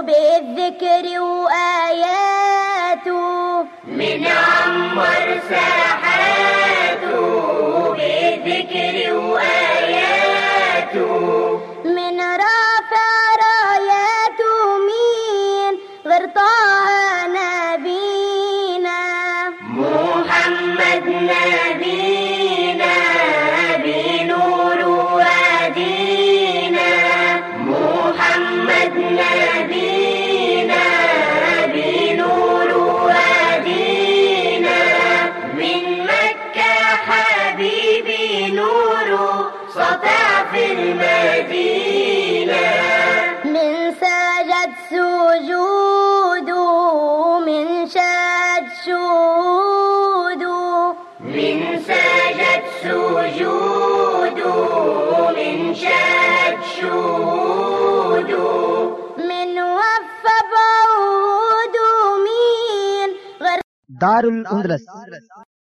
بالذكر وآياته من عمر ساحاته بالذكر وآياته من رافع راياته مين غير طه نبينا محمد نبينا سجد سجوده من شاد شهوده دار الاندلس